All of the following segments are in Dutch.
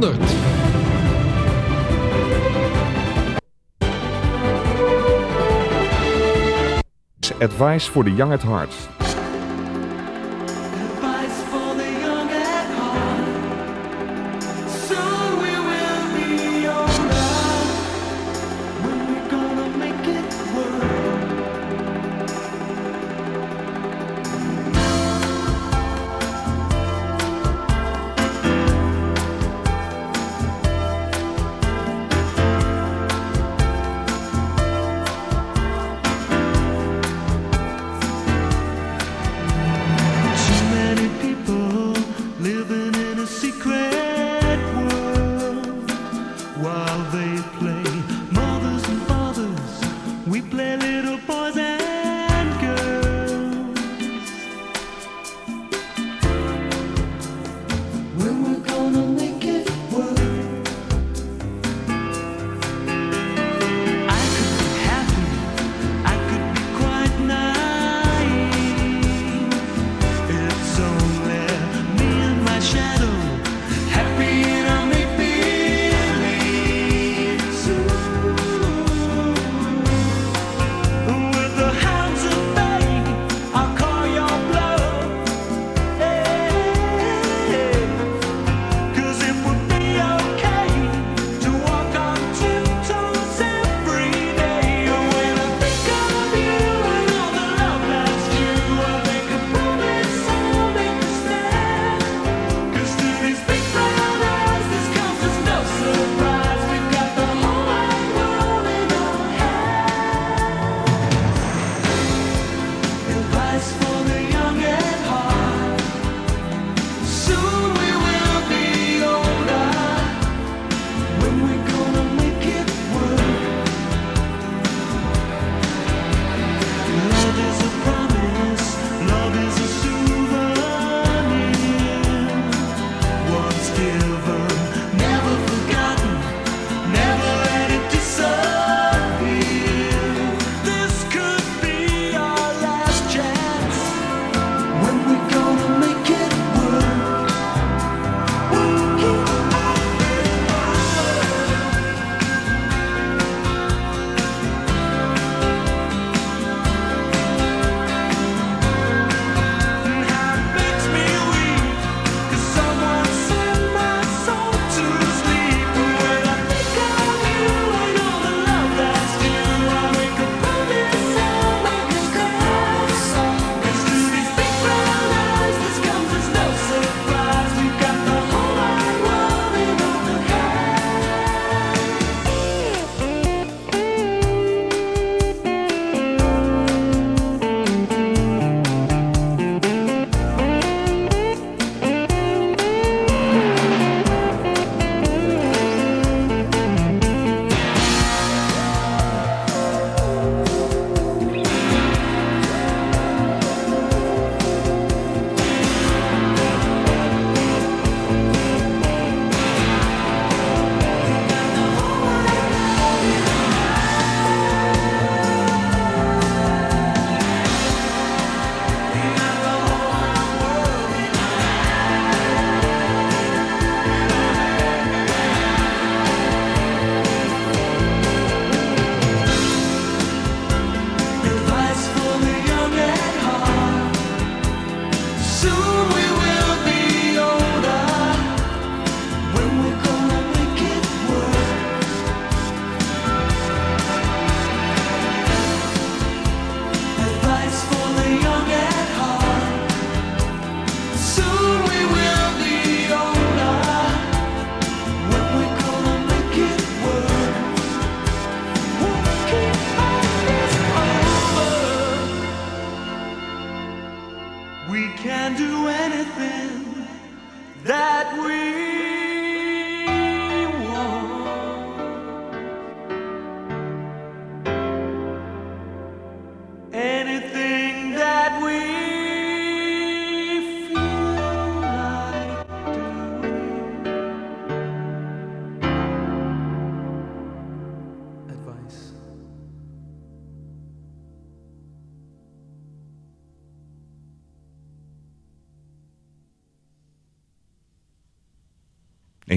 100. Advice for the Young at Heart.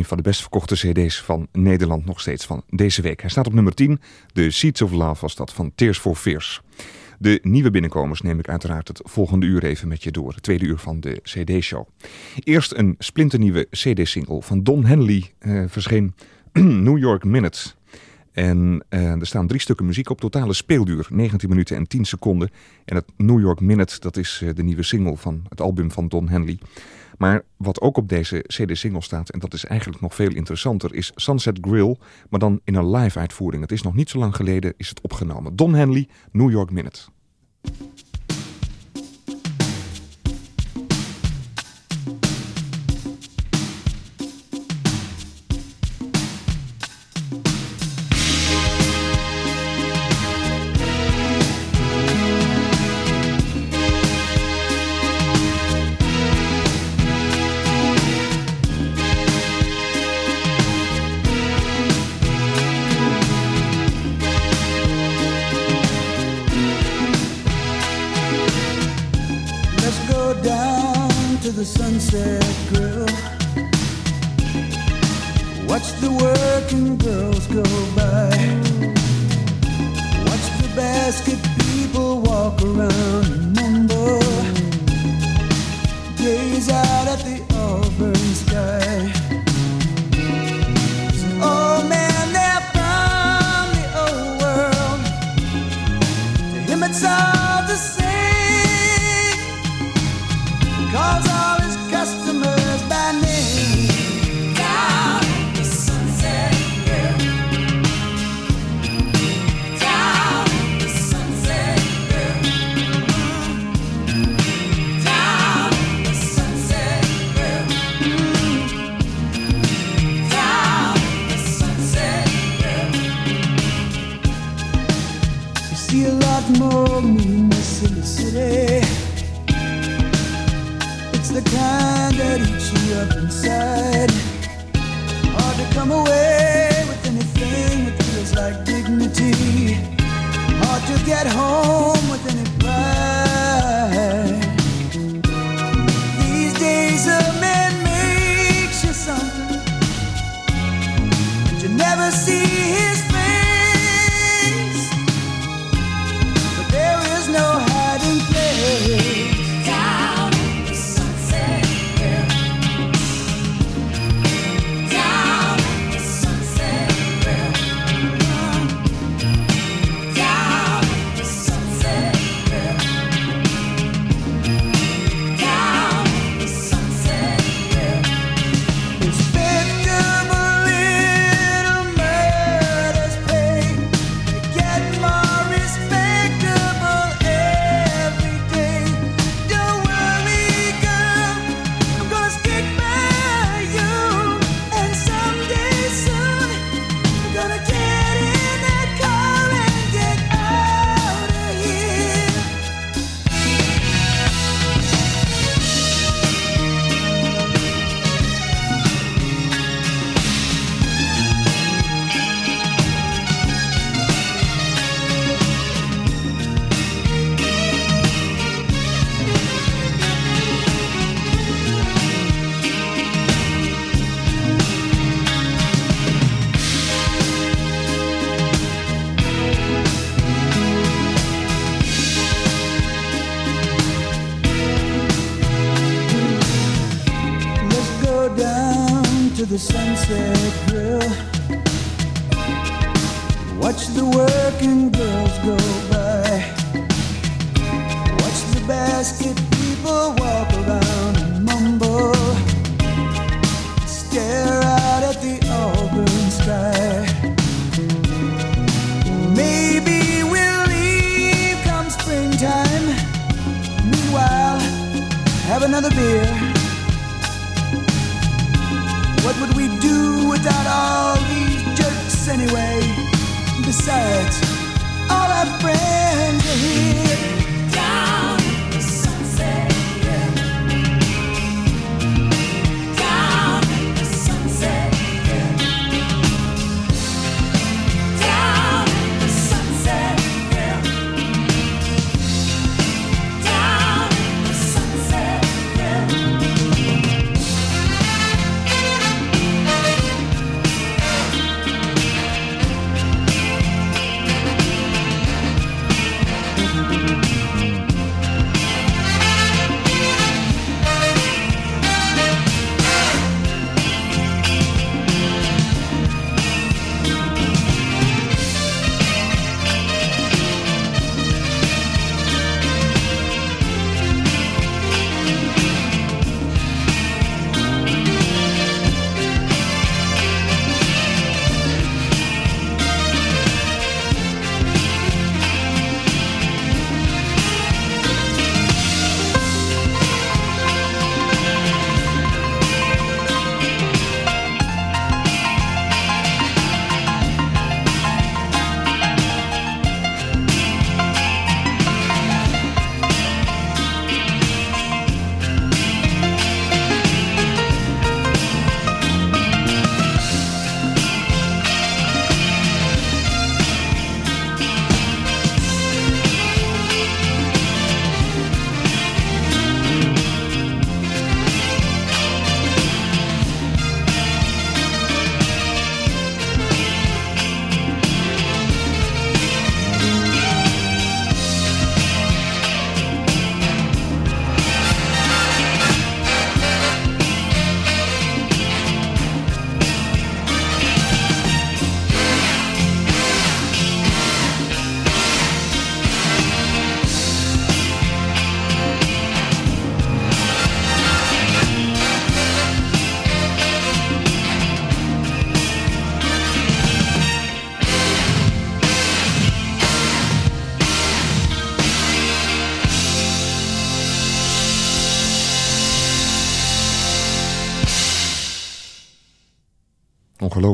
Van de best verkochte cd's van Nederland nog steeds van deze week. Hij staat op nummer 10. De Seeds of Love was dat van Tears for Fears. De nieuwe binnenkomers neem ik uiteraard het volgende uur even met je door. Het tweede uur van de CD-show. Eerst een splinternieuwe CD-single van Don Henley eh, verscheen New York Minutes. En uh, er staan drie stukken muziek op, totale speelduur 19 minuten en 10 seconden. En het New York Minute, dat is uh, de nieuwe single van het album van Don Henley. Maar wat ook op deze CD-single staat, en dat is eigenlijk nog veel interessanter, is Sunset Grill, maar dan in een live uitvoering. Het is nog niet zo lang geleden is het opgenomen. Don Henley, New York Minute.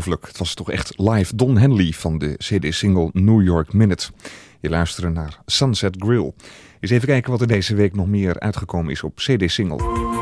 Het was toch echt live Don Henley van de CD-single New York Minute. Je luistert naar Sunset Grill. Eens even kijken wat er deze week nog meer uitgekomen is op CD-single.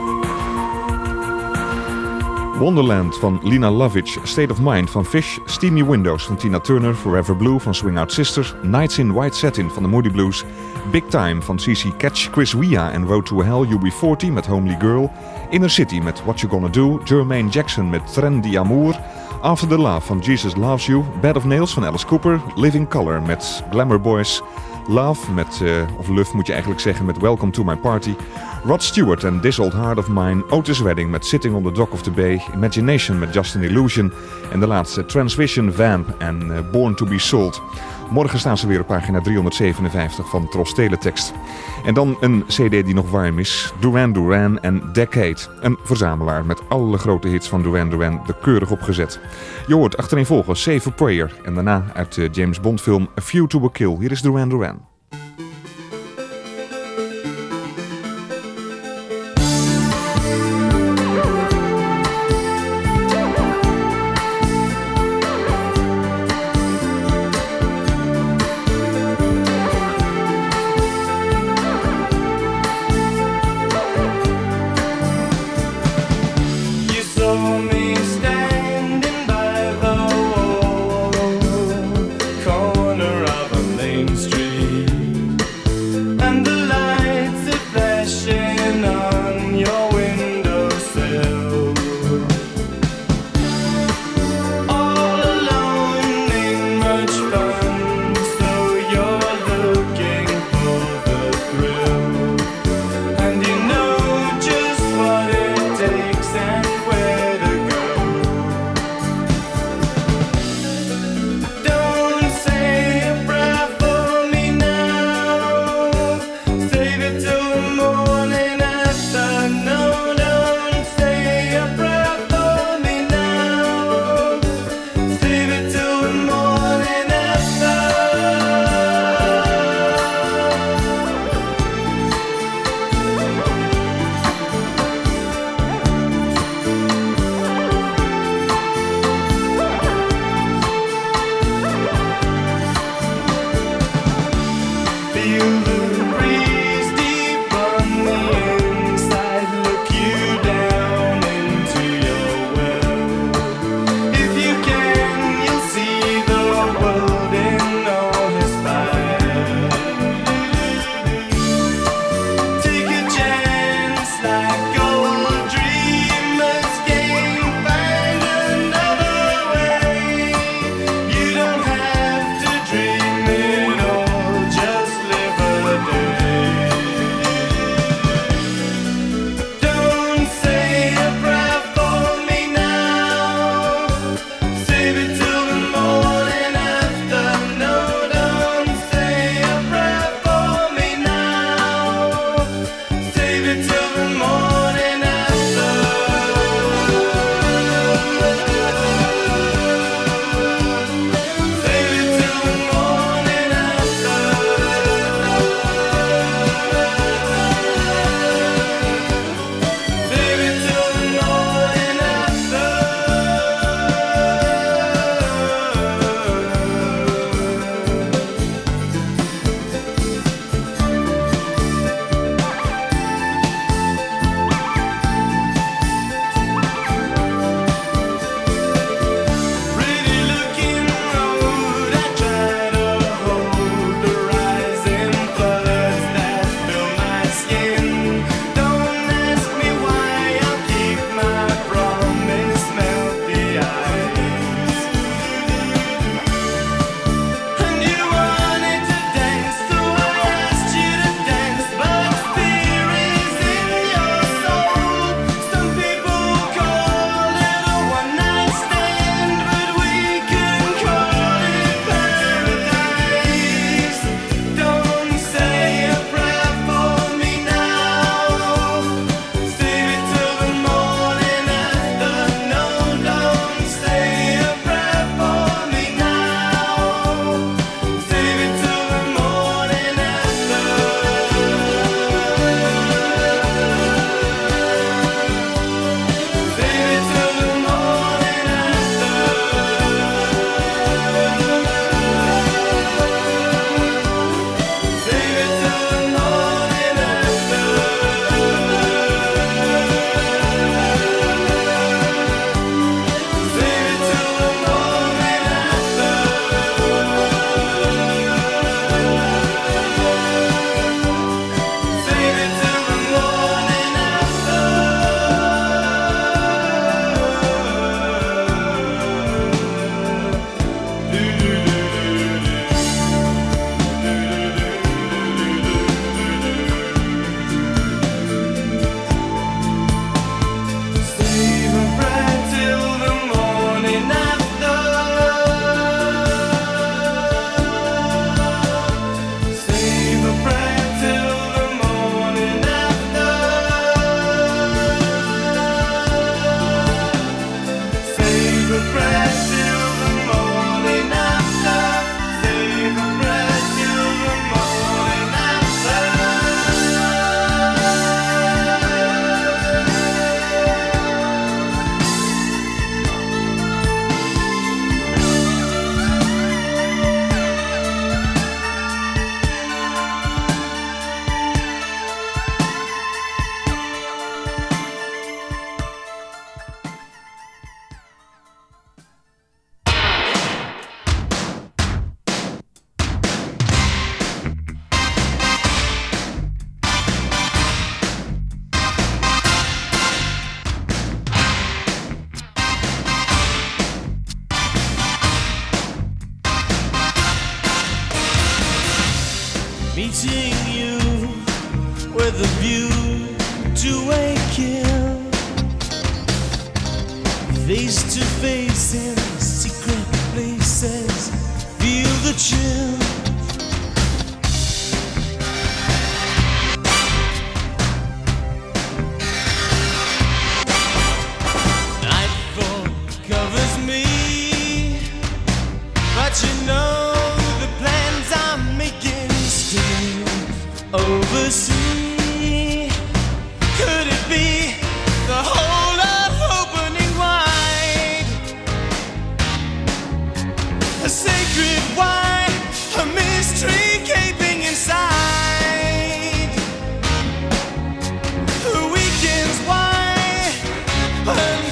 Wonderland van Lina Lovitch, State of Mind van Fish, Steamy Windows van Tina Turner, Forever Blue van Swing Out Sisters, Nights in White Satin van de Moody Blues, Big Time van CC Catch, Chris Wea en Road to Hell UB40 met Homely Girl, Inner City met What You Gonna Do, Jermaine Jackson met Tren d'Amour, After the Love van Jesus Loves You, Bed of Nails van Alice Cooper, Living Color met Glamour Boys, Love met, uh, of Love moet je eigenlijk zeggen, met Welcome to My Party. Rod Stewart en This Old Heart of Mine. Otis Redding met Sitting on the Dock of the Bay. Imagination met Justin Illusion. En de laatste Transvision Vamp en uh, Born to be Sold. Morgen staan ze weer op pagina 357 van Tros Teletext. En dan een cd die nog warm is. Duran Duran en Decade. Een verzamelaar met alle grote hits van Duran Duran er keurig opgezet. Je hoort achtereenvolgens Save a Prayer. En daarna uit de James Bond film A Few to a Kill. Hier is Duran Duran.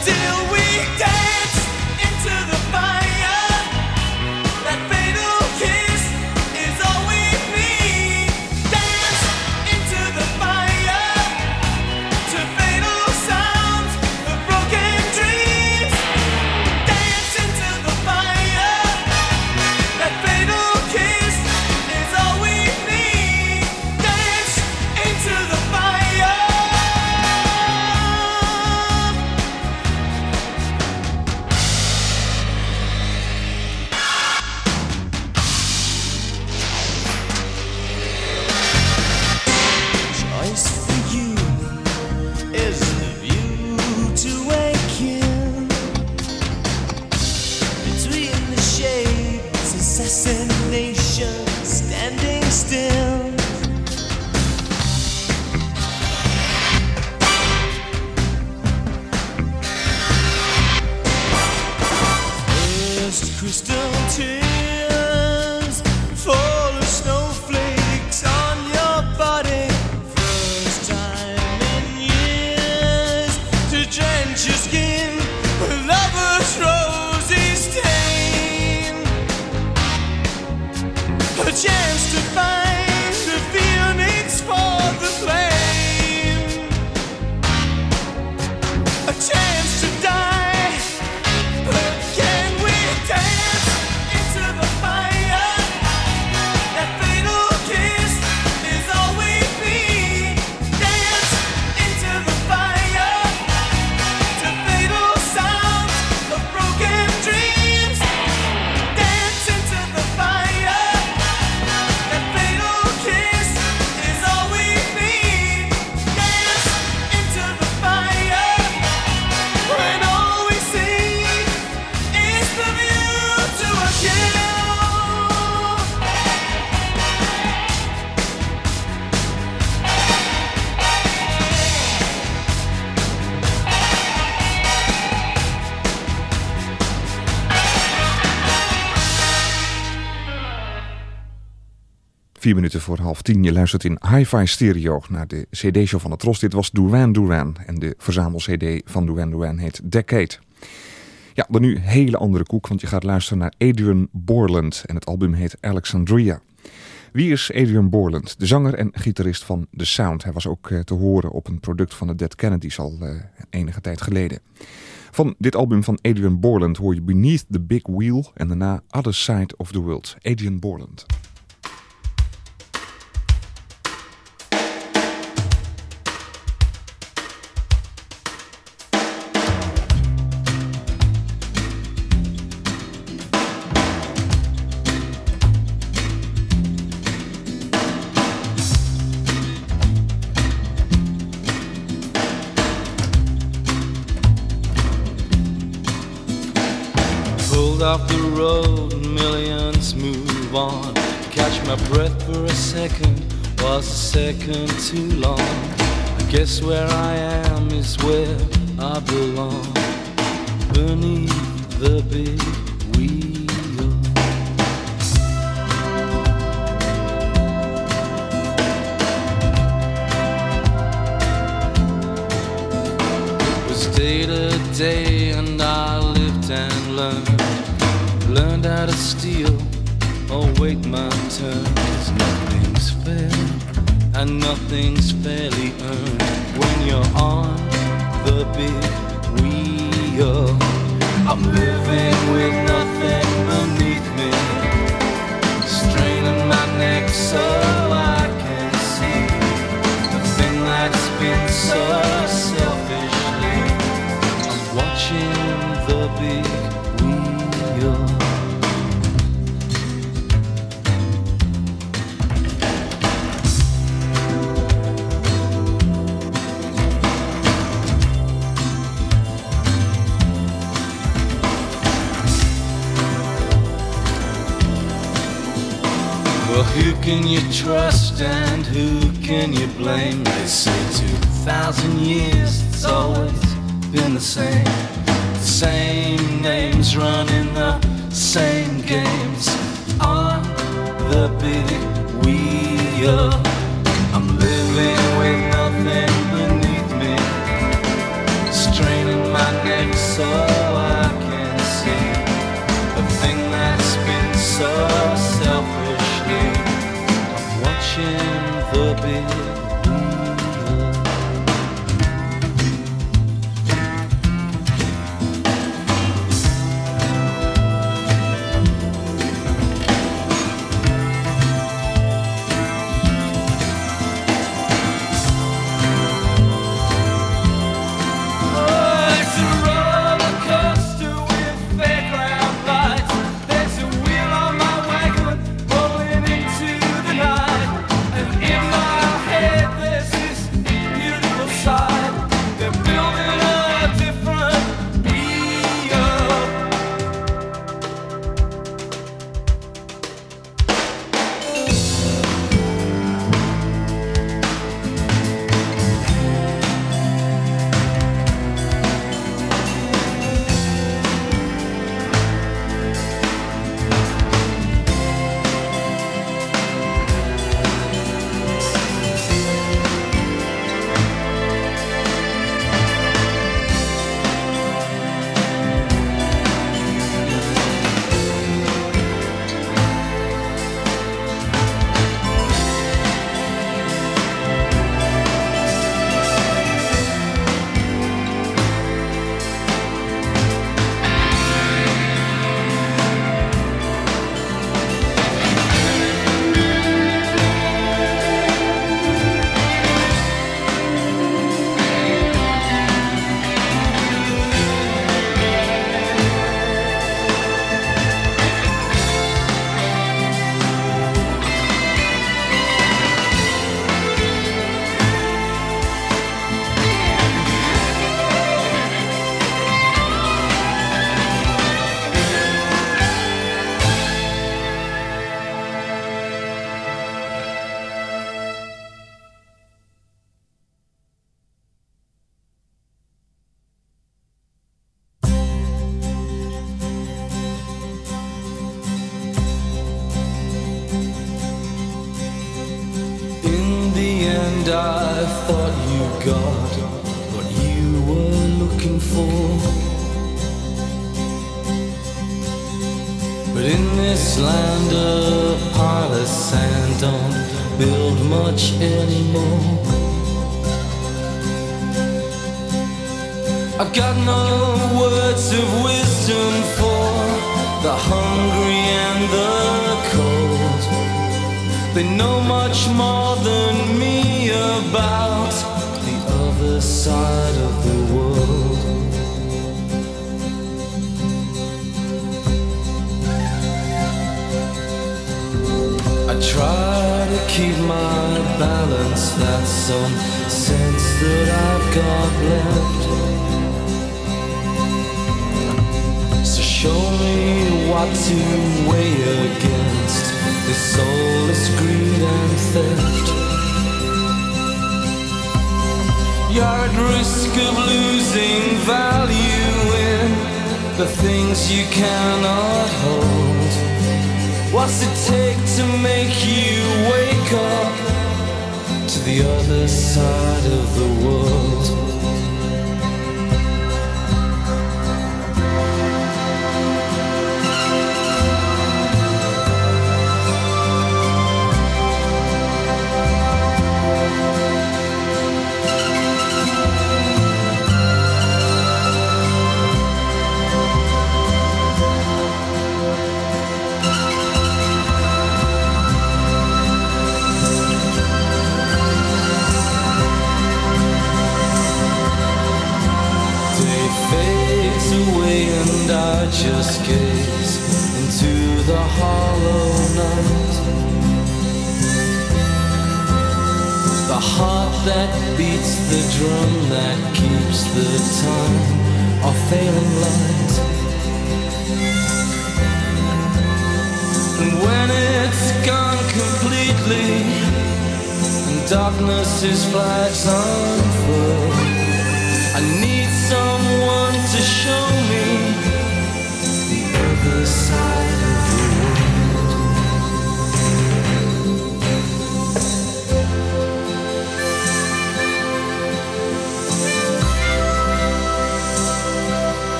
Until we dance Vier minuten voor half tien. Je luistert in hi-fi stereo naar de cd-show van het Tros. Dit was Duran Duran. En de verzamel-cd van Duran Duran heet Decade. Ja, dan nu hele andere koek, want je gaat luisteren naar Adrian Borland. En het album heet Alexandria. Wie is Adrian Borland? De zanger en gitarist van The Sound. Hij was ook eh, te horen op een product van de Dead Kennedys al eh, enige tijd geleden. Van dit album van Adrian Borland hoor je Beneath the Big Wheel en daarna Other Side of the World. Adrian Borland. Pulled off the road, millions move on. Catch my breath for a second was a second too long. I guess where I am is where I belong. Beneath the big wheel. It was day to day, and I lived and learned out of steal Oh, wait my turn. Cause nothing's fair and nothing's fairly earned when you're on the big wheel. I'm living with nothing beneath me, straining my neck so I can see the thing that's been so. Can you trust and who can you blame? They say two thousand years it's always been the same. The same names running the same games on the big wheel. I'm living with nothing beneath me, straining my neck so I can see the thing that's been so be.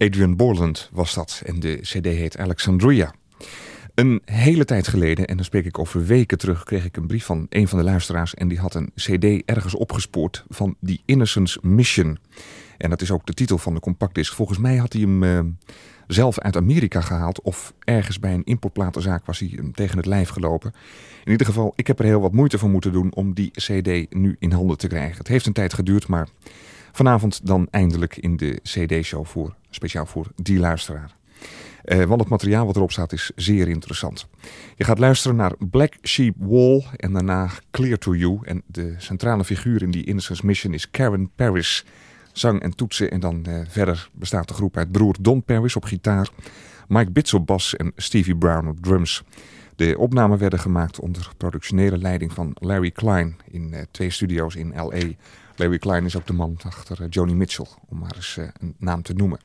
Adrian Borland was dat en de cd heet Alexandria. Een hele tijd geleden, en dan spreek ik over weken terug, kreeg ik een brief van een van de luisteraars en die had een cd ergens opgespoord van The Innocence Mission. En dat is ook de titel van de compactdisc. Volgens mij had hij hem uh, zelf uit Amerika gehaald of ergens bij een importplatenzaak was hij hem tegen het lijf gelopen. In ieder geval, ik heb er heel wat moeite voor moeten doen om die cd nu in handen te krijgen. Het heeft een tijd geduurd, maar vanavond dan eindelijk in de cd-show voor Speciaal voor die luisteraar. Uh, want het materiaal wat erop staat is zeer interessant. Je gaat luisteren naar Black Sheep Wall en daarna Clear to You. En de centrale figuur in die Innocence Mission is Karen Paris. Zang en toetsen en dan uh, verder bestaat de groep uit broer Don Paris op gitaar, Mike Bits op bas en Stevie Brown op drums. De opnamen werden gemaakt onder productionele leiding van Larry Klein in uh, twee studio's in L.A. Larry Klein is ook de man achter Joni Mitchell, om maar eens een naam te noemen.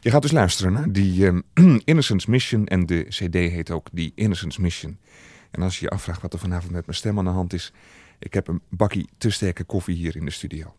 Je gaat dus luisteren naar die um, Innocence Mission en de cd heet ook die Innocence Mission. En als je je afvraagt wat er vanavond met mijn stem aan de hand is, ik heb een bakkie te sterke koffie hier in de studio.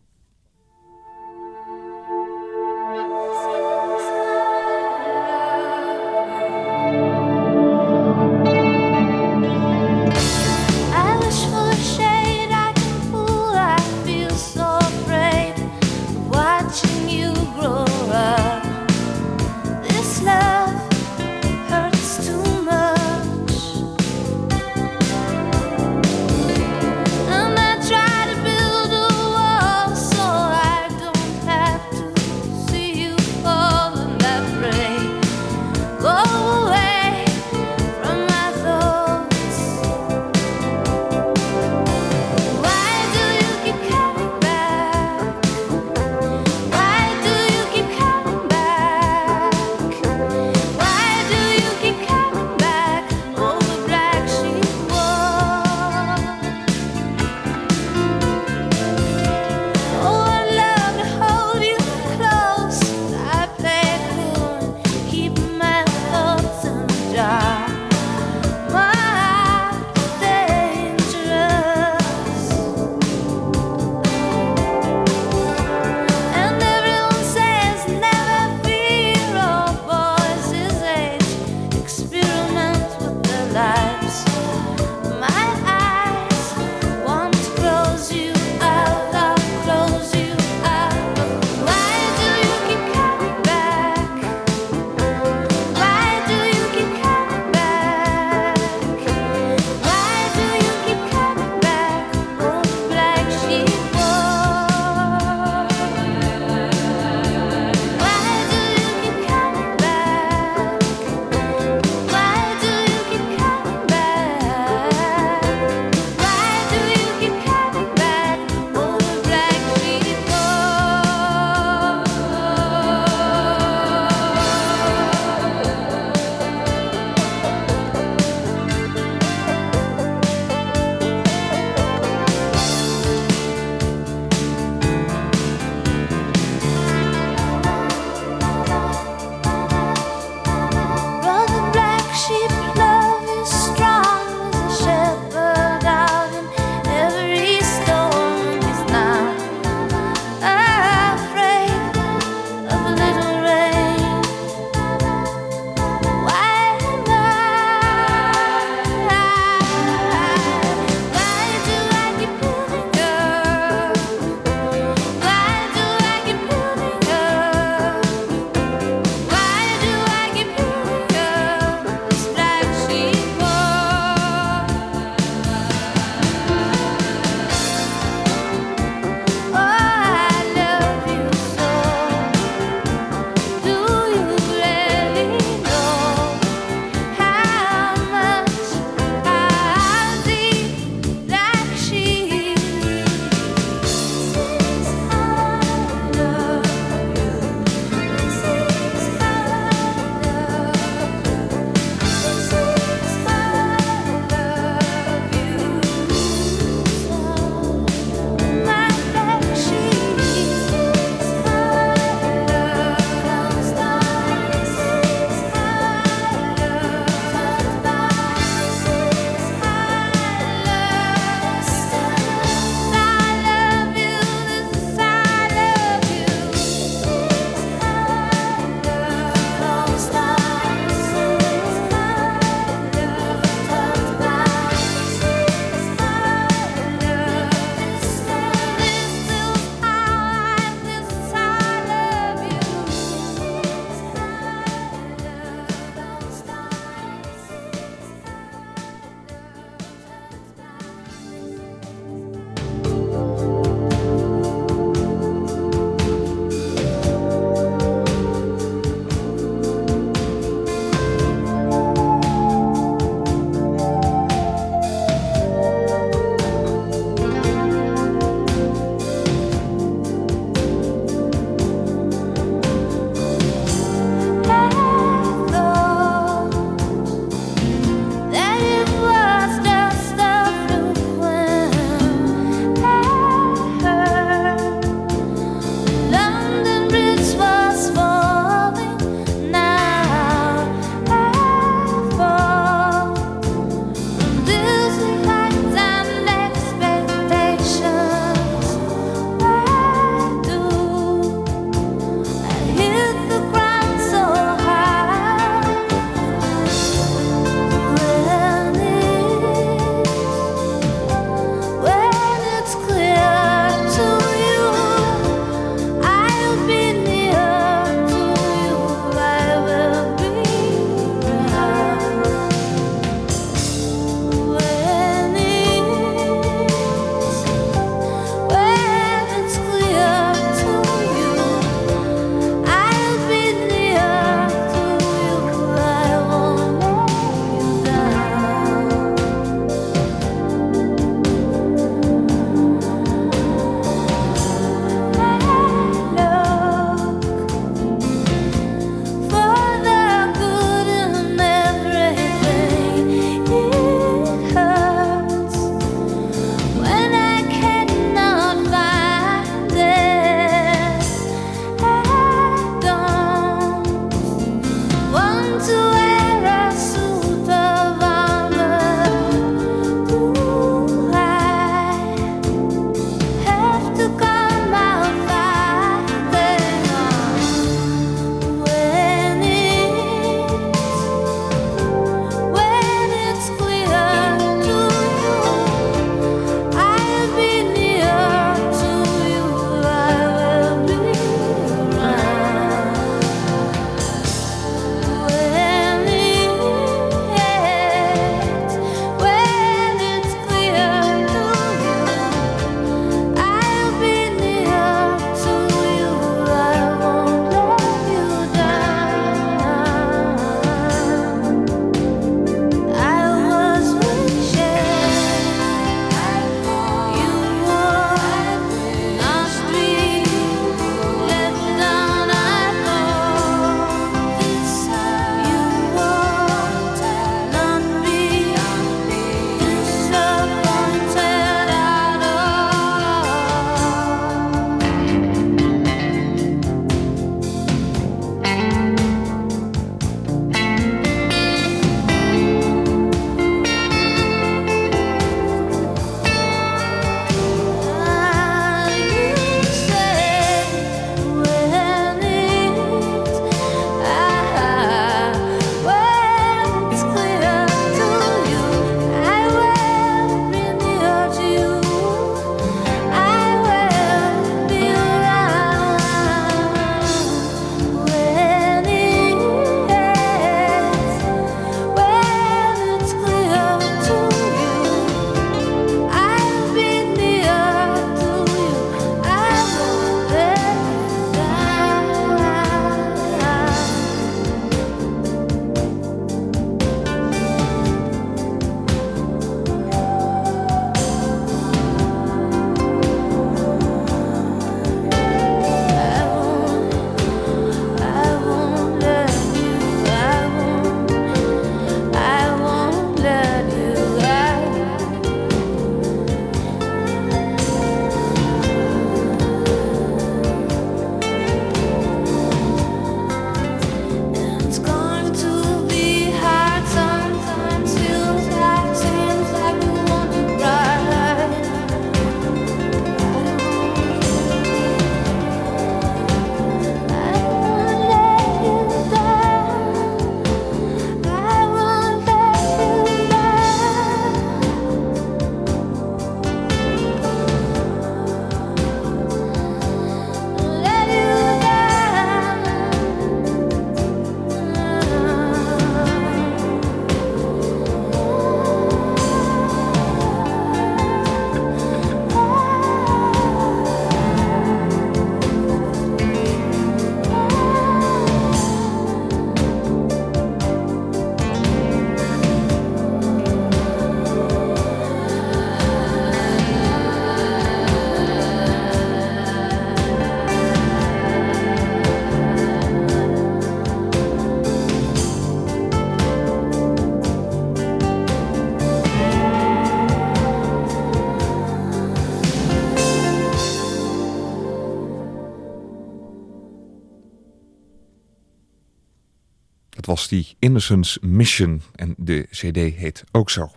Die Innocence Mission en de CD heet ook zo.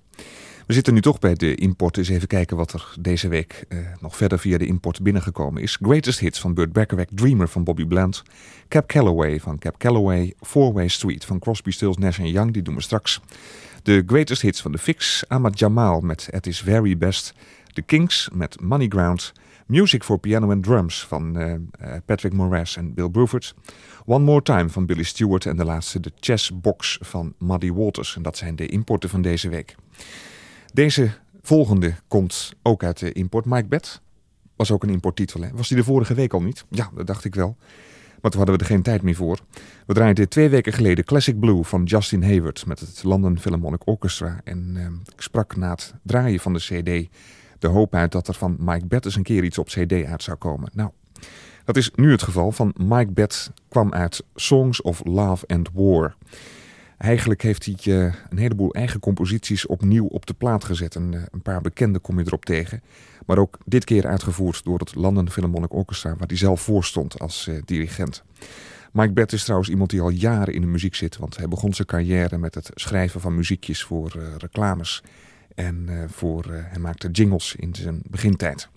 We zitten nu toch bij de import. Eens even kijken wat er deze week eh, nog verder via de import binnengekomen is. Greatest Hits van Burt Bacharach, Dreamer van Bobby Bland, Cap Calloway van Cap Calloway, Four Way Street van Crosby, Stills, Nash Young, die doen we straks. De Greatest Hits van The Fix, Ahmad Jamal met At His Very Best, The Kings met Money Ground, Music for Piano and Drums van uh, Patrick Moraes en Bill Bruford, One More Time van Billy Stewart en de laatste de Chess Box van Muddy Waters. En dat zijn de importen van deze week. Deze volgende komt ook uit de import. Mike Bett was ook een importtitel. Was die de vorige week al niet? Ja, dat dacht ik wel. Maar toen hadden we er geen tijd meer voor. We draaiden twee weken geleden Classic Blue van Justin Hayward met het London Philharmonic Orchestra. En uh, ik sprak na het draaien van de CD de hoop uit dat er van Mike Bett eens een keer iets op CD uit zou komen. Nou, dat is nu het geval. Van Mike Bett kwam uit Songs of Love and War. Eigenlijk heeft hij uh, een heleboel eigen composities opnieuw op de plaat gezet. En, uh, een paar bekende kom je erop tegen. Maar ook dit keer uitgevoerd door het London Philharmonic Orchestra, waar hij zelf voor stond als uh, dirigent. Mike Bett is trouwens iemand die al jaren in de muziek zit, want hij begon zijn carrière met het schrijven van muziekjes voor reclames. En voor, hij maakte jingles in zijn begintijd.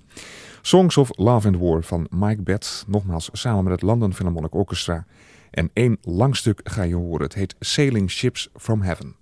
Songs of Love and War van Mike Bett, nogmaals samen met het London Philharmonic Orchestra. En één lang stuk ga je horen. Het heet Sailing Ships from Heaven.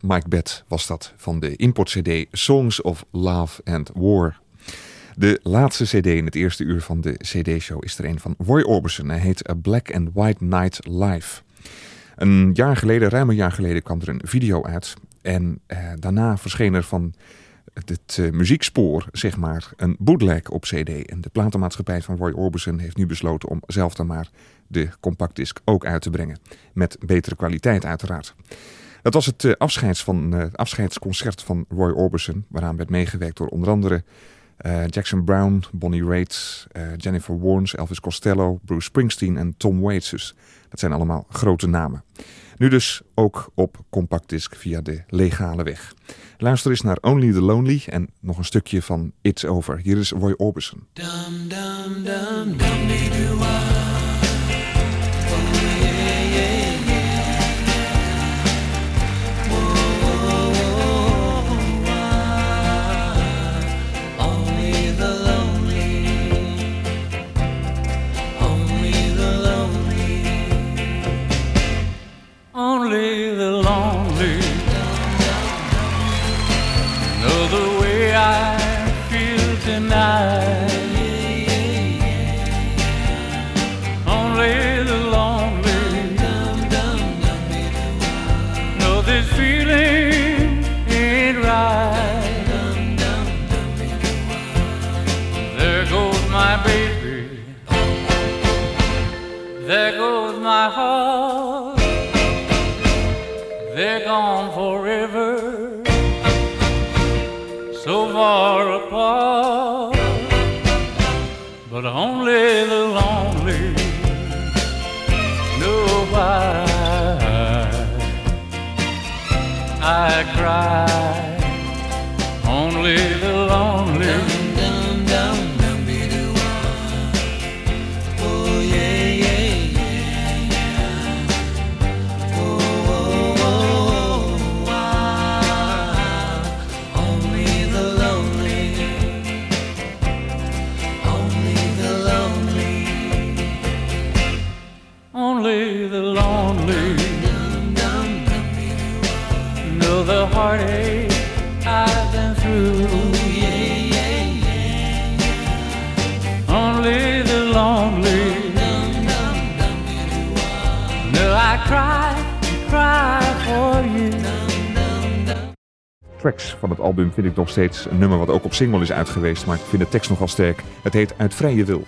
Mike Bett was dat van de import-CD Songs of Love and War. De laatste CD in het eerste uur van de CD-show is er een van Roy Orbison. Hij heet A Black and White Night Live. Een jaar geleden, ruim een jaar geleden, kwam er een video uit. En eh, daarna verscheen er van het uh, muziekspoor, zeg maar, een bootleg op CD. En de platenmaatschappij van Roy Orbison heeft nu besloten om zelf dan maar de compactdisc ook uit te brengen. Met betere kwaliteit, uiteraard. Dat was het uh, afscheids van, uh, afscheidsconcert van Roy Orbison, waaraan werd meegewerkt door onder andere uh, Jackson Brown, Bonnie Raitt, Jennifer Warnes, Elvis Costello, Bruce Springsteen en Tom Waits. Dus dat zijn allemaal grote namen. Nu dus ook op compactdisc via de legale weg. Luister eens naar Only the Lonely en nog een stukje van It's Over. Hier is Roy Orbison. Only cry. Tracks van het album vind ik nog steeds een nummer wat ook op single is uitgeweest, maar ik vind de tekst nogal sterk. Het heet Uit Vrije Wil.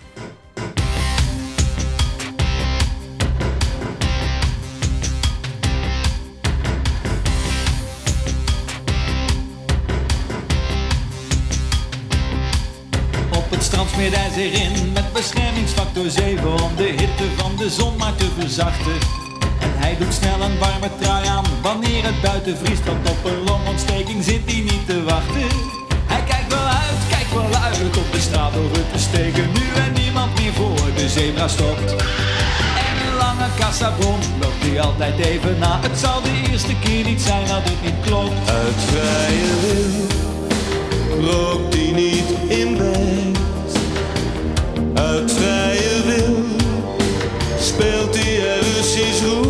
Op het strand hij zich in met beschermingsfactor 7 om de hitte van de zon maar te verzachten. Hij doet snel een warme trui aan wanneer het buiten vriest, want op een longontsteking zit hij niet te wachten. Hij kijkt wel uit, kijkt wel uit op de straat over te steken, nu en niemand meer voor de zebra stopt. En een lange kassabon loopt hij altijd even na. Het zal de eerste keer niet zijn dat het niet klopt. Uit vrije wil rookt hij niet in bed. Uit vrije wil speelt hij er Russisch roulette.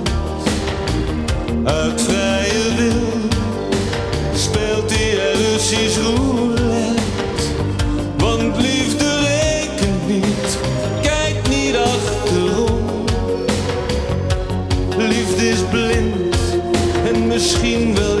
Uit vrije wil speelt hij Russisch roulette. Want liefde rekent niet, kijk niet achterom. Liefde is blind en misschien wel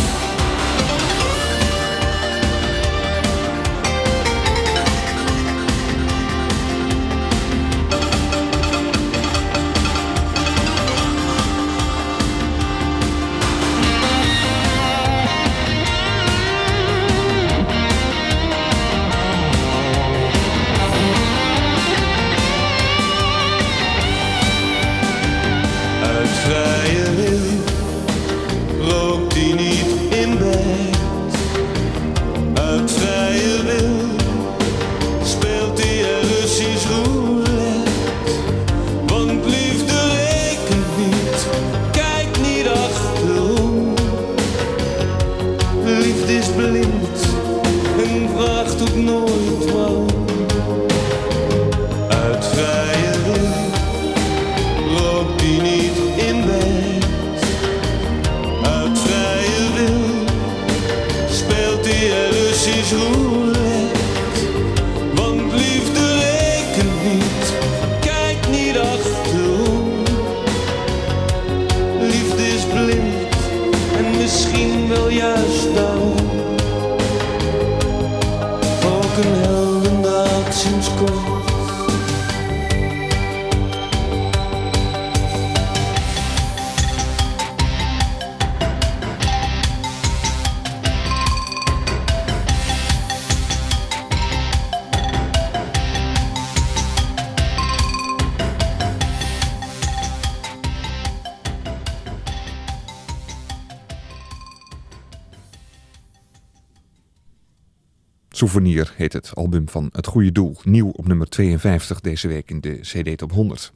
Heet het album van Het Goede Doel. Nieuw op nummer 52 deze week in de CD Top 100.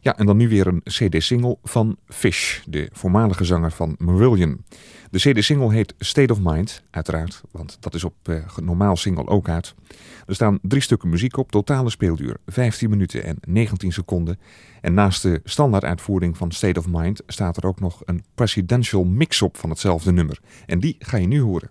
Ja, en dan nu weer een CD-single van Fish, de voormalige zanger van Marillion. De CD-single heet State of Mind, uiteraard, want dat is op uh, normaal single ook uit. Er staan drie stukken muziek op, totale speelduur 15 minuten en 19 seconden. En naast de standaard uitvoering van State of Mind staat er ook nog een presidential mix-op van hetzelfde nummer. En die ga je nu horen.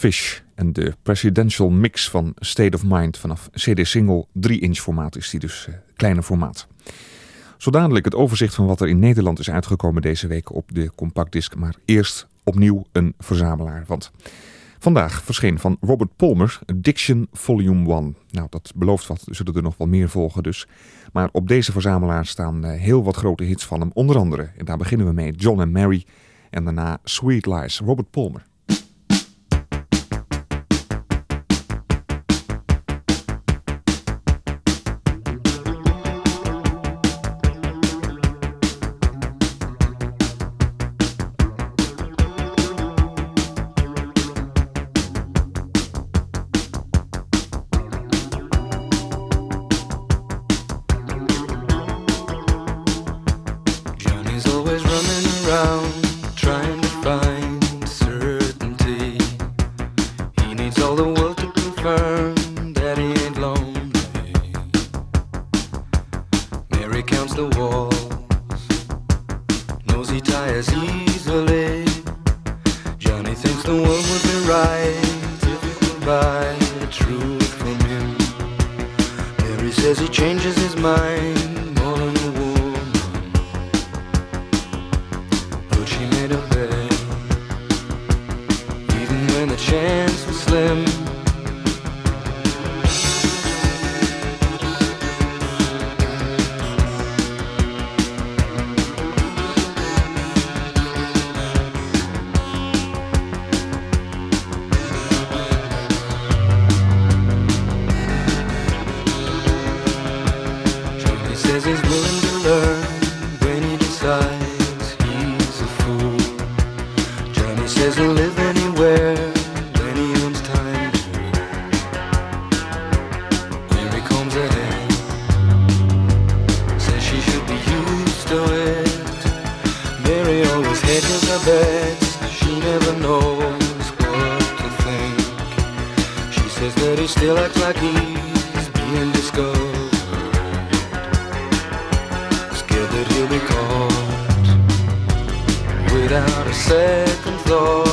Fish en de presidential mix van State of Mind vanaf CD-single 3-inch formaat is die dus uh, kleine formaat. Zo dadelijk het overzicht van wat er in Nederland is uitgekomen deze week op de compactdisc, maar eerst opnieuw een verzamelaar. Want vandaag verscheen van Robert Palmer Addiction Volume 1. Nou, dat belooft wat, zullen er nog wel meer volgen dus. Maar op deze verzamelaar staan uh, heel wat grote hits van hem, onder andere. En daar beginnen we mee, John and Mary en daarna Sweet Lies, Robert Palmer. second thought.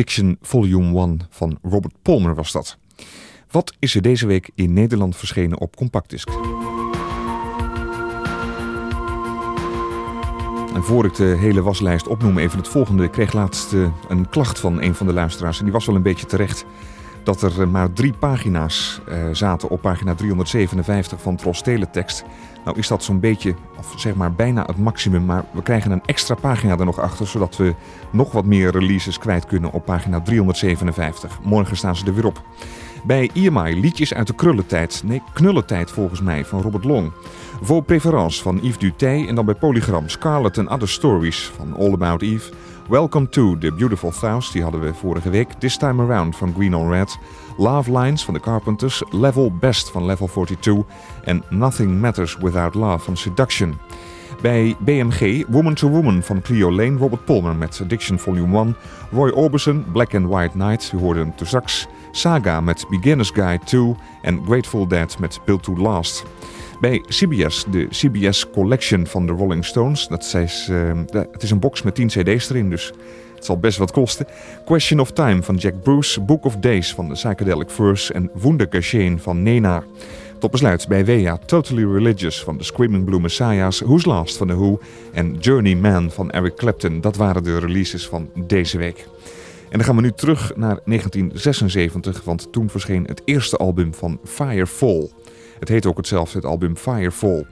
Addiction Volume 1 van Robert Palmer was dat. Wat is er deze week in Nederland verschenen op compactdisc? En voor ik de hele waslijst opnoem, even het volgende. Ik kreeg laatst uh, een klacht van een van de luisteraars. En die was wel een beetje terecht. Dat er uh, maar drie pagina's uh, zaten op pagina 357 van Tros Teletext. Nou is dat zo'n beetje, of zeg maar bijna het maximum. Maar we krijgen een extra pagina er nog achter. Zodat we nog wat meer releases kwijt kunnen op pagina 357. Morgen staan ze er weer op. Bij EMI liedjes uit de krullentijd. Nee, knullentijd volgens mij, van Robert Long. Vos Préférence van Yves Dutey en dan bij Polygram Scarlet and Other Stories van All About Eve. Welcome to The Beautiful Thousand, die hadden we vorige week. This Time Around van Green on Red. Love Lines van The Carpenters. Level Best van Level 42. En Nothing Matters Without Love van Seduction. Bij BMG Woman to Woman van Cleo Lane, Robert Palmer met Addiction Volume 1. Roy Orbison, Black and White Night, u hoorde hem te straks. Saga met Beginner's Guide 2 en Grateful Dead met Build to Last. Bij CBS, de CBS Collection van de Rolling Stones. Dat is, uh, het is een box met 10 cd's erin, dus het zal best wat kosten. Question of Time van Jack Bruce, Book of Days van de Psychedelic Furs en Wundergeschehen van Nena. Tot besluit bij Wea Totally Religious van de Screaming Blue Messiahs, Who's Last van The Who en Journeyman van Eric Clapton. Dat waren de releases van deze week. En dan gaan we nu terug naar 1976, want toen verscheen het eerste album van Firefall. Het heet ook hetzelfde, het album Firefall.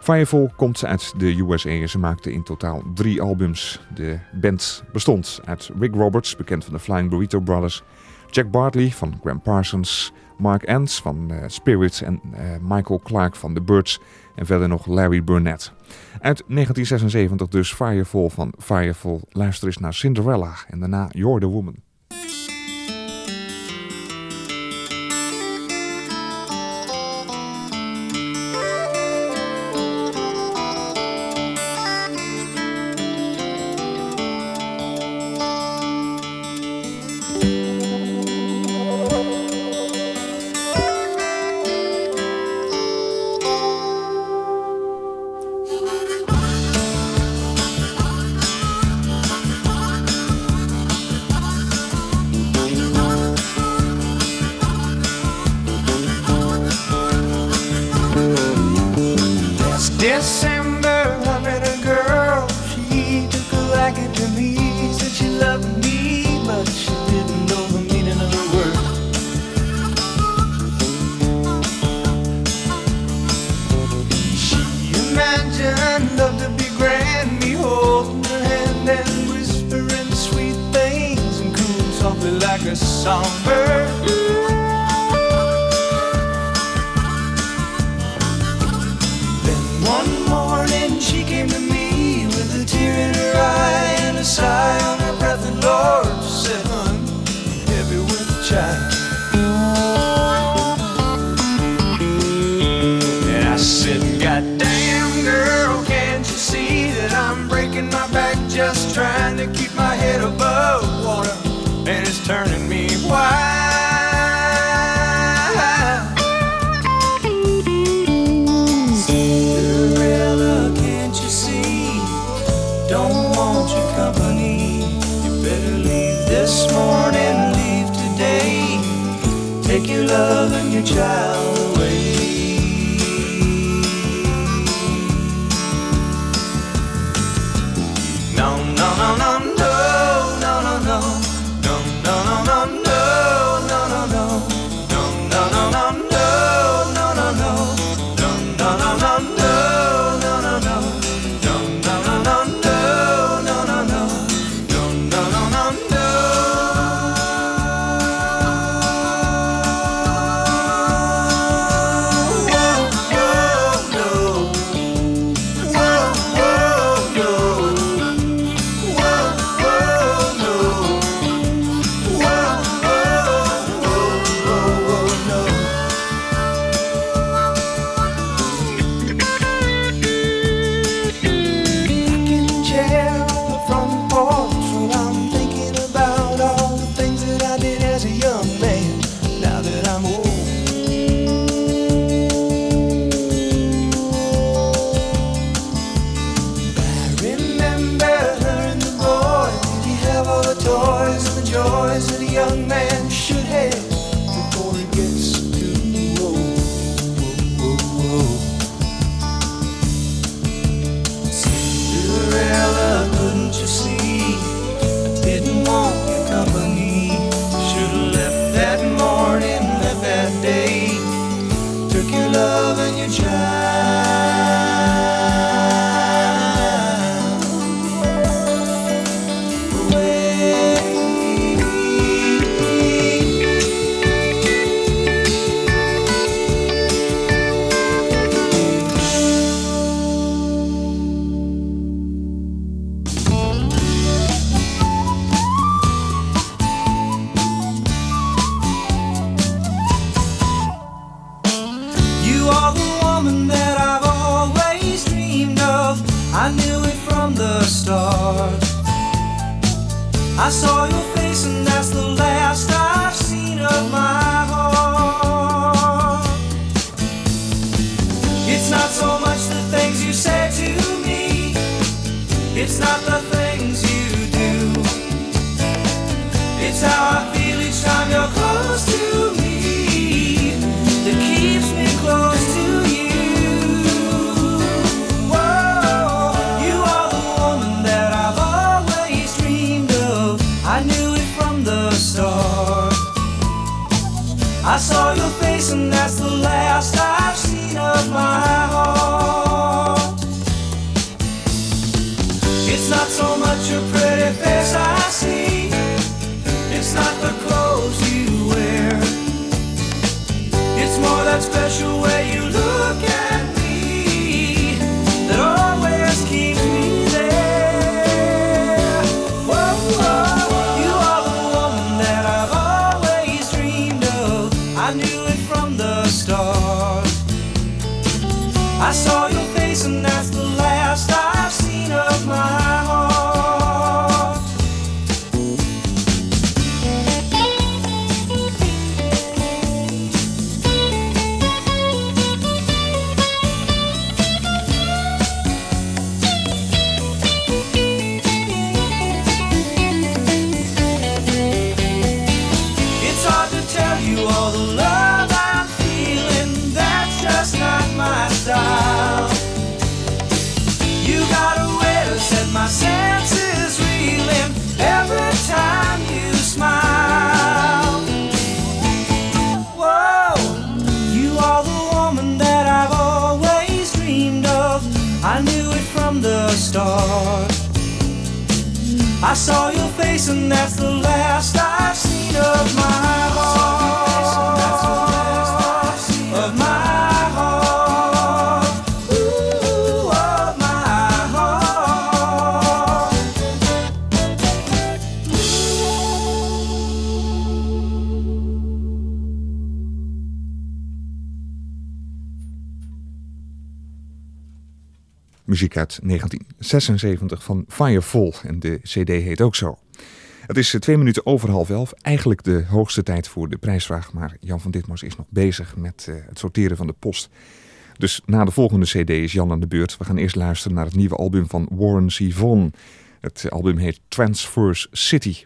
Firefall komt uit de USA en ze maakte in totaal drie albums. De band bestond uit Rick Roberts, bekend van de Flying Burrito Brothers, Jack Bartley van Graham Parsons, Mark Ants van uh, Spirits en uh, Michael Clark van The Birds en verder nog Larry Burnett. Uit 1976 dus Firefall van Firefall. Luister eens naar Cinderella en daarna You're the Woman. I saw your face, and that's the last I've seen of my heart. Muziek uit 1976 van Firefall en de cd heet ook zo. Het is eh, twee minuten over half elf, eigenlijk de hoogste tijd voor de prijsvraag, maar Jan van Ditmars is nog bezig met eh, het sorteren van de post. Dus na de volgende cd is Jan aan de beurt. We gaan eerst luisteren naar het nieuwe album van Warren Zevon. Het album heet Transverse City.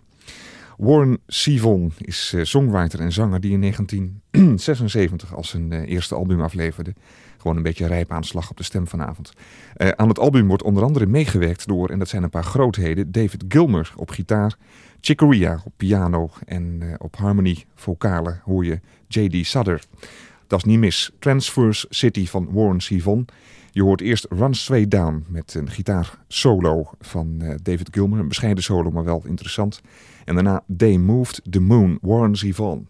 Warren Zevon is eh, songwriter en zanger die in 1976 als zijn eh, eerste album afleverde. Gewoon een beetje rijp aanslag op de stem vanavond. Eh, aan het album wordt onder andere meegewerkt door, en dat zijn een paar grootheden, David Gilmer op gitaar, Chick Corea op piano en eh, op harmony vocalen hoor je J.D. Sutter. Dat is niet mis. Transverse City van Warren Zevon. Je hoort eerst Run Straight Down met een gitaarsolo van eh, David Gilmer. Een bescheiden solo, maar wel interessant. En daarna They Moved the Moon, Warren Zevon.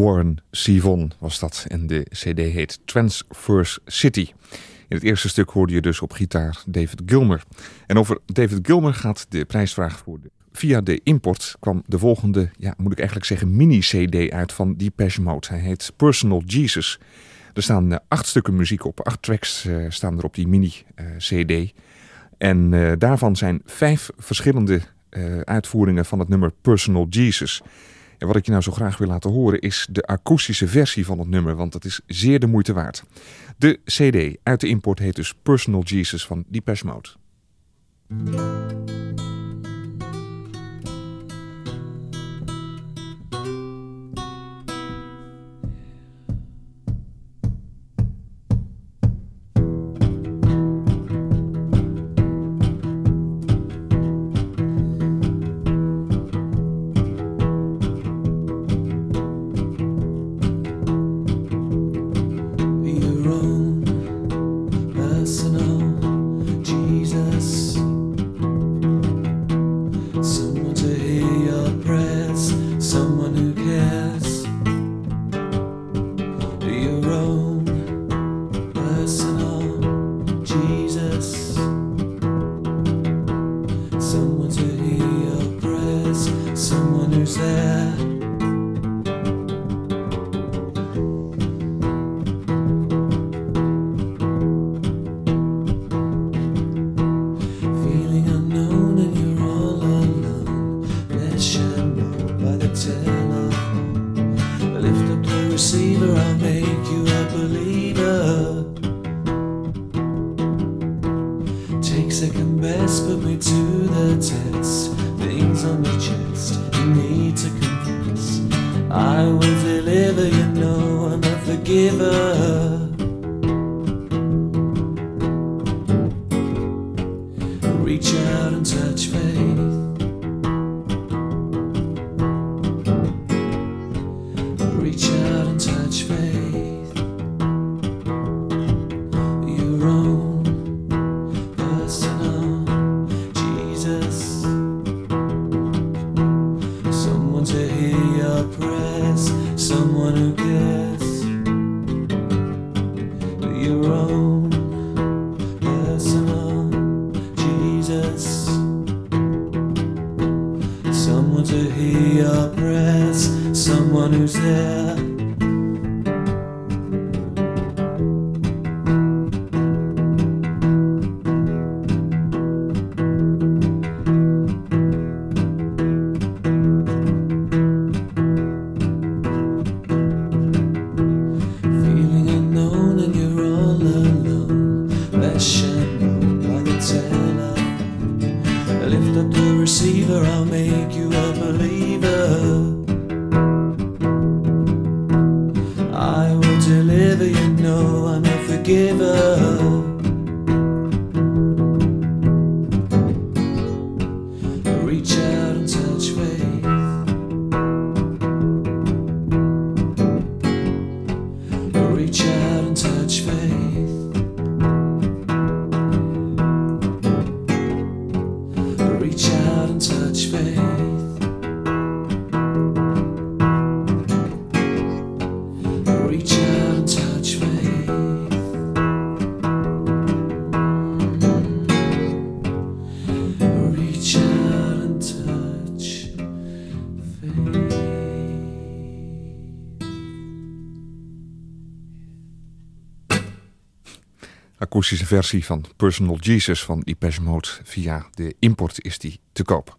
Warren Sivon was dat en de cd heet Transverse City. In het eerste stuk hoorde je dus op gitaar David Gilmer. En over David Gilmer gaat de prijsvraag voor de Via de import kwam de volgende, ja, moet ik eigenlijk zeggen, mini-CD uit van Depeche Mode. Hij heet Personal Jesus. Er staan uh, acht stukken muziek op, acht tracks uh, staan er op die mini-CD. Uh, en daarvan zijn vijf verschillende uitvoeringen van het nummer Personal Jesus. En wat ik je nou zo graag wil laten horen is de akoestische versie van het nummer, want dat is zeer de moeite waard. De CD uit de import heet dus Personal Jesus van Depeche Mode. Versie van Personal Jesus van Depeche Mode. Via de import is die te koop.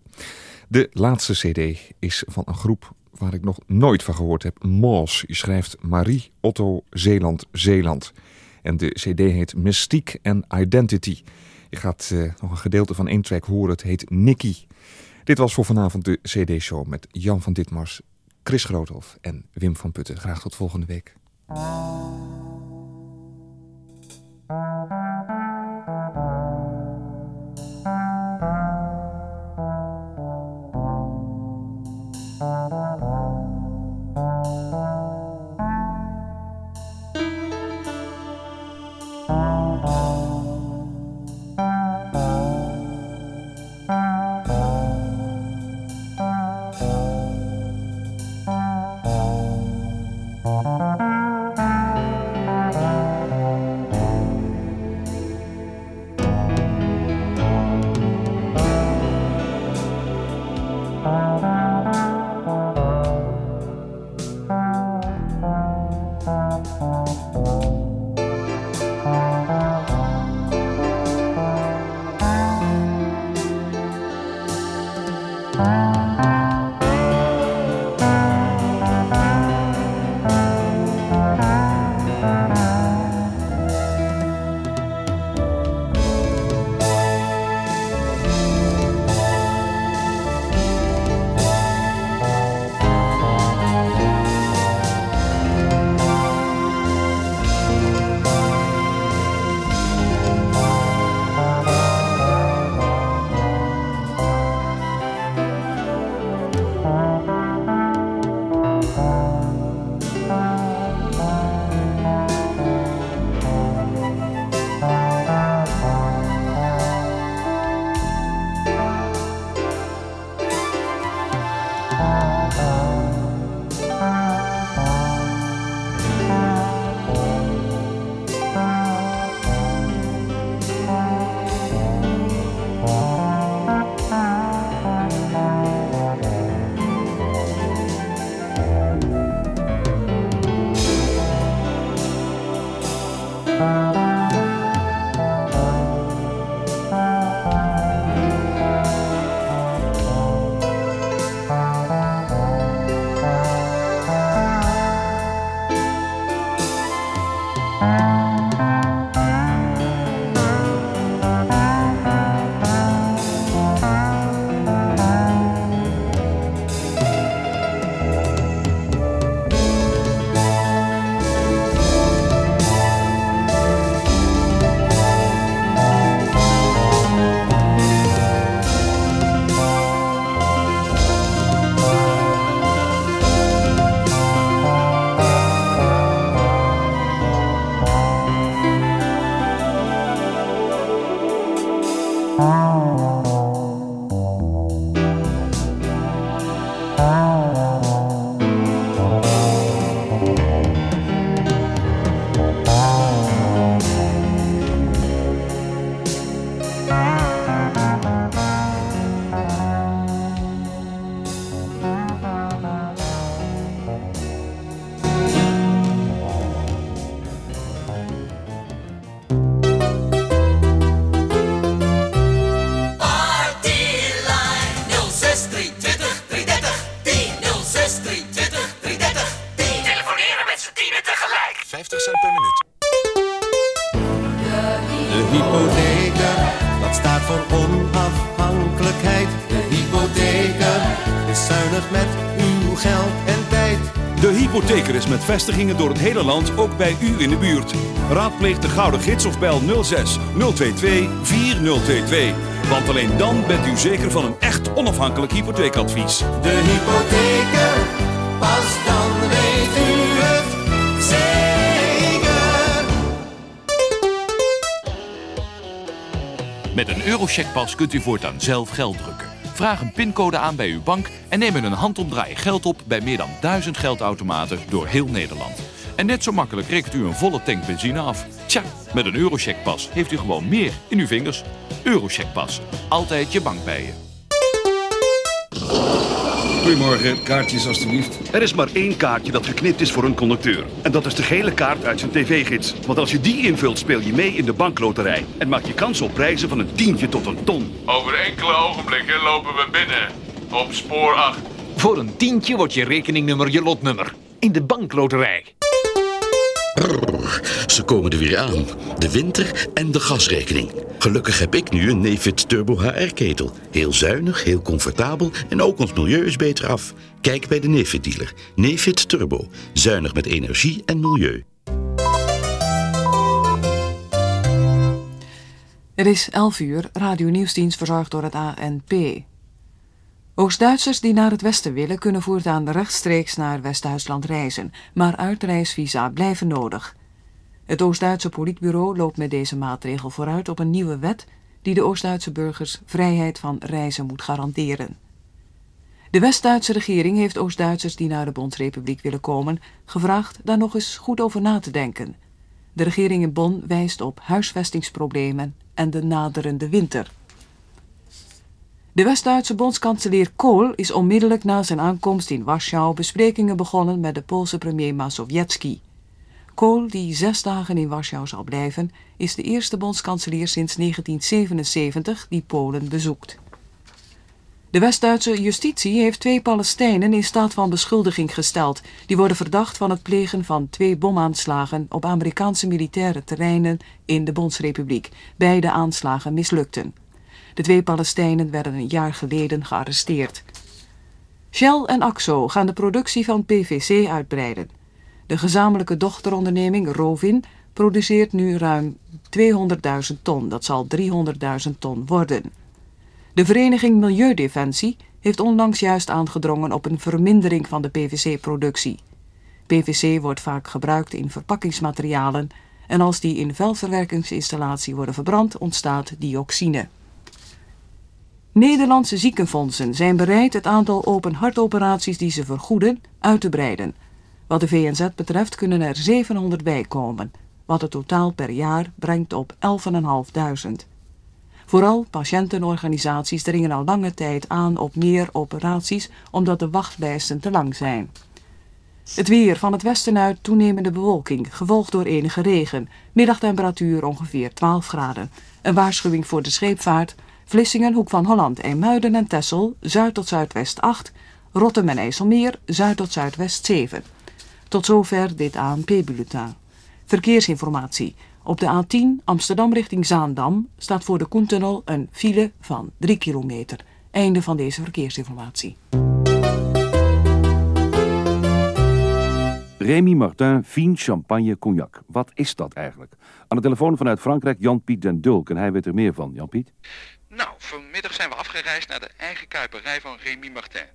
De laatste cd is van een groep waar ik nog nooit van gehoord heb. Moos. Je schrijft Marie Otto Zeeland Zeeland. En de cd heet Mystiek and Identity. Je gaat eh, nog een gedeelte van één track horen. Het heet Nicky. Dit was voor vanavond de cd-show met Jan van Ditmars, Chris Groothoff en Wim van Putten. Graag tot volgende week. De vestigingen door het hele land, ook bij u in de buurt. Raadpleeg de Gouden Gids of bel 06 022 4022. Want alleen dan bent u zeker van een echt onafhankelijk hypotheekadvies. De hypotheker, pas dan weet u het zeker. Met een Eurocheckpas kunt u voortaan zelf geld drukken. Vraag een pincode aan bij uw bank en neem in een handomdraai geld op bij meer dan 1000 geldautomaten door heel Nederland. En net zo makkelijk rekent u een volle tank benzine af. Tja, met een Eurocheckpas heeft u gewoon meer in uw vingers. Eurocheckpas, altijd je bank bij je. Goedemorgen, kaartjes alstublieft. Er is maar één kaartje dat geknipt is voor een conducteur. En dat is de gele kaart uit zijn tv-gids. Want als je die invult, speel je mee in de bankloterij. En maak je kans op prijzen van een tientje tot een ton. Over enkele ogenblikken lopen we binnen. Op spoor 8. Voor een tientje wordt je rekeningnummer je lotnummer. In de bankloterij. Ze komen er weer aan. De winter en de gasrekening. Gelukkig heb ik nu een Nefit Turbo HR-ketel. Heel zuinig, heel comfortabel en ook ons milieu is beter af. Kijk bij de Nefit dealer. Nefit Turbo. Zuinig met energie en milieu. Het is 11 uur, Radio Nieuwsdienst verzorgd door het ANP. Oost-Duitsers die naar het westen willen kunnen voortaan rechtstreeks naar West-Duitsland reizen, maar uitreisvisa blijven nodig. Het Oost-Duitse politbureau loopt met deze maatregel vooruit op een nieuwe wet die de Oost-Duitse burgers vrijheid van reizen moet garanderen. De West-Duitse regering heeft Oost-Duitsers die naar de Bondsrepubliek willen komen gevraagd daar nog eens goed over na te denken. De regering in Bonn wijst op huisvestingsproblemen en de naderende winter. De West-Duitse bondskanselier Kohl is onmiddellijk na zijn aankomst in Warschau besprekingen begonnen met de Poolse premier Mazowiecki. Kohl, die zes dagen in Warschau zal blijven, is de eerste bondskanselier sinds 1977 die Polen bezoekt. De West-Duitse justitie heeft twee Palestijnen in staat van beschuldiging gesteld. Die worden verdacht van het plegen van twee bomaanslagen op Amerikaanse militaire terreinen in de Bondsrepubliek. Beide aanslagen mislukten. De twee Palestijnen werden een jaar geleden gearresteerd. Shell en Axo gaan de productie van PVC uitbreiden. De gezamenlijke dochteronderneming Rovin produceert nu ruim 200.000 ton. Dat zal 300.000 ton worden. De vereniging Milieudefensie heeft onlangs juist aangedrongen op een vermindering van de PVC-productie. PVC wordt vaak gebruikt in verpakkingsmaterialen en als die in vuilverwerkingsinstallatie worden verbrand ontstaat dioxine. Nederlandse ziekenfondsen zijn bereid het aantal open hartoperaties die ze vergoeden uit te breiden. Wat de VNZ betreft kunnen er 700 bij komen, wat het totaal per jaar brengt op 11.500. Vooral patiëntenorganisaties dringen al lange tijd aan op meer operaties omdat de wachtlijsten te lang zijn. Het weer van het westen uit toenemende bewolking, gevolgd door enige regen. Middagtemperatuur ongeveer 12 graden. Een waarschuwing voor de scheepvaart. Vlissingen, Hoek van Holland, Eemmuiden en Texel, zuid tot zuidwest 8. Rotterdam en IJsselmeer, zuid tot zuidwest 7. Tot zover dit ANP-bulletin. Verkeersinformatie. Op de A10 Amsterdam richting Zaandam staat voor de Koentunnel een file van 3 kilometer. Einde van deze verkeersinformatie. Remy Martin, Vien, Champagne, Cognac. Wat is dat eigenlijk? Aan de telefoon vanuit Frankrijk Jan-Piet den Dulk. En hij weet er meer van. Jan-Piet? Nou, vanmiddag zijn we afgereisd naar de eigen kuiperij van Remy Martin.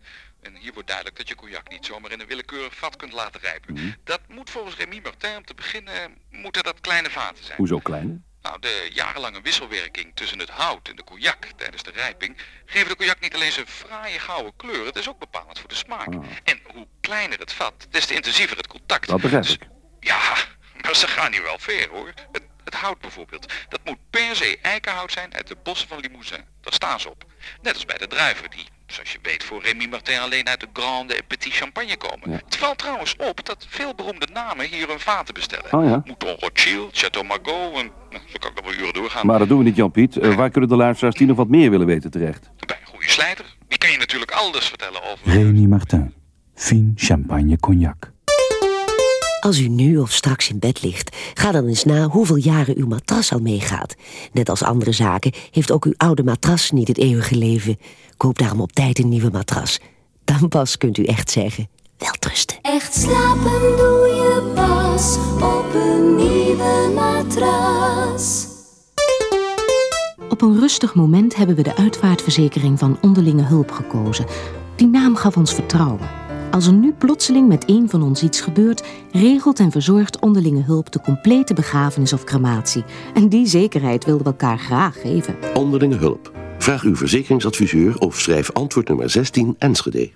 En hier wordt duidelijk dat je cognac niet zomaar in een willekeurig vat kunt laten rijpen. Mhm. Dat moet volgens Remy Martin om te beginnen, moeten dat kleine vaten zijn. Hoezo kleine? Nou, de jarenlange wisselwerking tussen het hout en de cognac tijdens de rijping geven de cognac niet alleen zijn fraaie gouden kleur, het is ook bepalend voor de smaak. En hoe kleiner het vat, des te intensiever het contact. Dat begrijp ik. Ja, maar ze gaan hier wel ver hoor. Het hout bijvoorbeeld, dat moet per se eikenhout zijn uit de bossen van Limousin. Daar staan ze op. Net als bij de druiven die, zoals je weet, voor Remy Martin alleen uit de Grande en Petit Champagne komen. Het valt trouwens op dat veel beroemde namen hier hun vaten bestellen. Oh ja. Mouton Rothschild, Chateau Margaux en nou, zo kan ik nog wel uren doorgaan. Maar dat doen we niet, Jan-Piet. Eh, waar kunnen de luisteraars die nog wat meer willen weten terecht? Goeie slijter, die kan je natuurlijk alles vertellen over... Remy Martin. Fien Champagne Cognac. Als u nu of straks in bed ligt, ga dan eens na hoeveel jaren uw matras al meegaat. Net als andere zaken heeft ook uw oude matras niet het eeuwige leven. Koop daarom op tijd een nieuwe matras. Dan pas kunt u echt zeggen, welterusten. Echt slapen doe je pas op een nieuwe matras. Op een rustig moment hebben we de uitvaartverzekering van onderlinge hulp gekozen. Die naam gaf ons vertrouwen. Als er nu plotseling met een van ons iets gebeurt, regelt en verzorgt onderlinge hulp de complete begrafenis of crematie. En die zekerheid wilden we elkaar graag geven. Onderlinge hulp. Vraag uw verzekeringsadviseur of schrijf antwoord nummer 16 Enschede.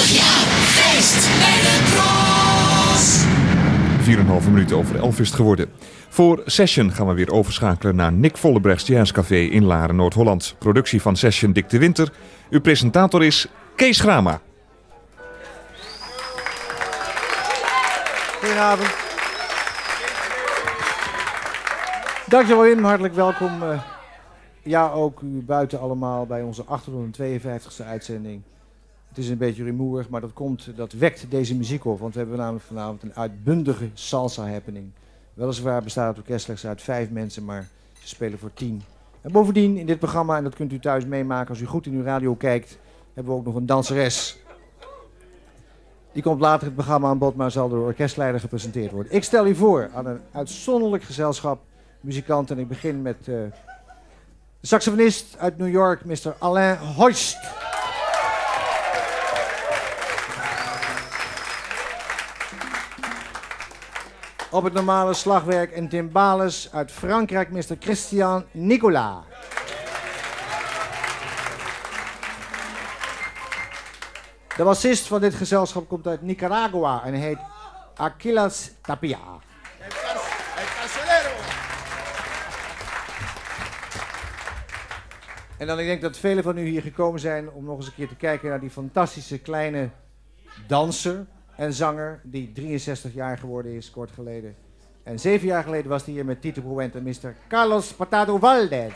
25 jaar. Feest bij de Tros. 4,5 minuten over 11 is het geworden. Voor Session gaan we weer overschakelen naar Nick Vollebrechts Jazzcafé in Laren, Noord-Holland. Productie van Session Dick de Winter. Uw presentator is Kees Grama. Goedenavond. Dankjewel Wim, hartelijk welkom. eh, ja, ook u buiten allemaal bij onze 852e uitzending. Het is een beetje rumoerig, maar dat komt, dat wekt deze muziek op. Want we hebben namelijk vanavond een uitbundige salsa happening. Weliswaar bestaat het orkest slechts uit vijf mensen, maar ze spelen voor tien. En bovendien in dit programma, en dat kunt u thuis meemaken als u goed in uw radio kijkt, hebben we ook nog een danseres. Die komt later het programma aan bod, maar zal door de orkestleider gepresenteerd worden. Ik stel u voor aan een uitzonderlijk gezelschap muzikanten. En ik begin met eh, de saxofonist uit New York, Mr. Alain Hoist. Op het normale slagwerk en timbales uit Frankrijk, Mr. Christian Nicolas. De bassist van dit gezelschap komt uit Nicaragua en heet Aquilas Tapia. En dan ik denk dat velen van u hier gekomen zijn om nog eens een keer te kijken naar die fantastische kleine danser en zanger die 63 jaar geworden is kort geleden. En zeven jaar geleden was hij hier met Tito Bruent en Mr. Carlos Patado Valdez.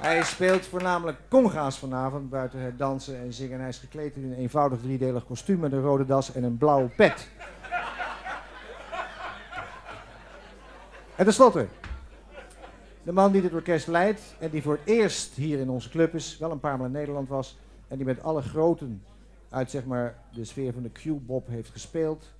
Hij speelt voornamelijk conga's vanavond, buiten het dansen en zingen. Hij is gekleed in een eenvoudig driedelig kostuum met een rode das en een blauwe pet. En tenslotte, de man die dit orkest leidt en die voor het eerst hier in onze club is, wel een paar maal in Nederland was, en die met alle groten uit zeg maar, de sfeer van de Q-bop heeft gespeeld.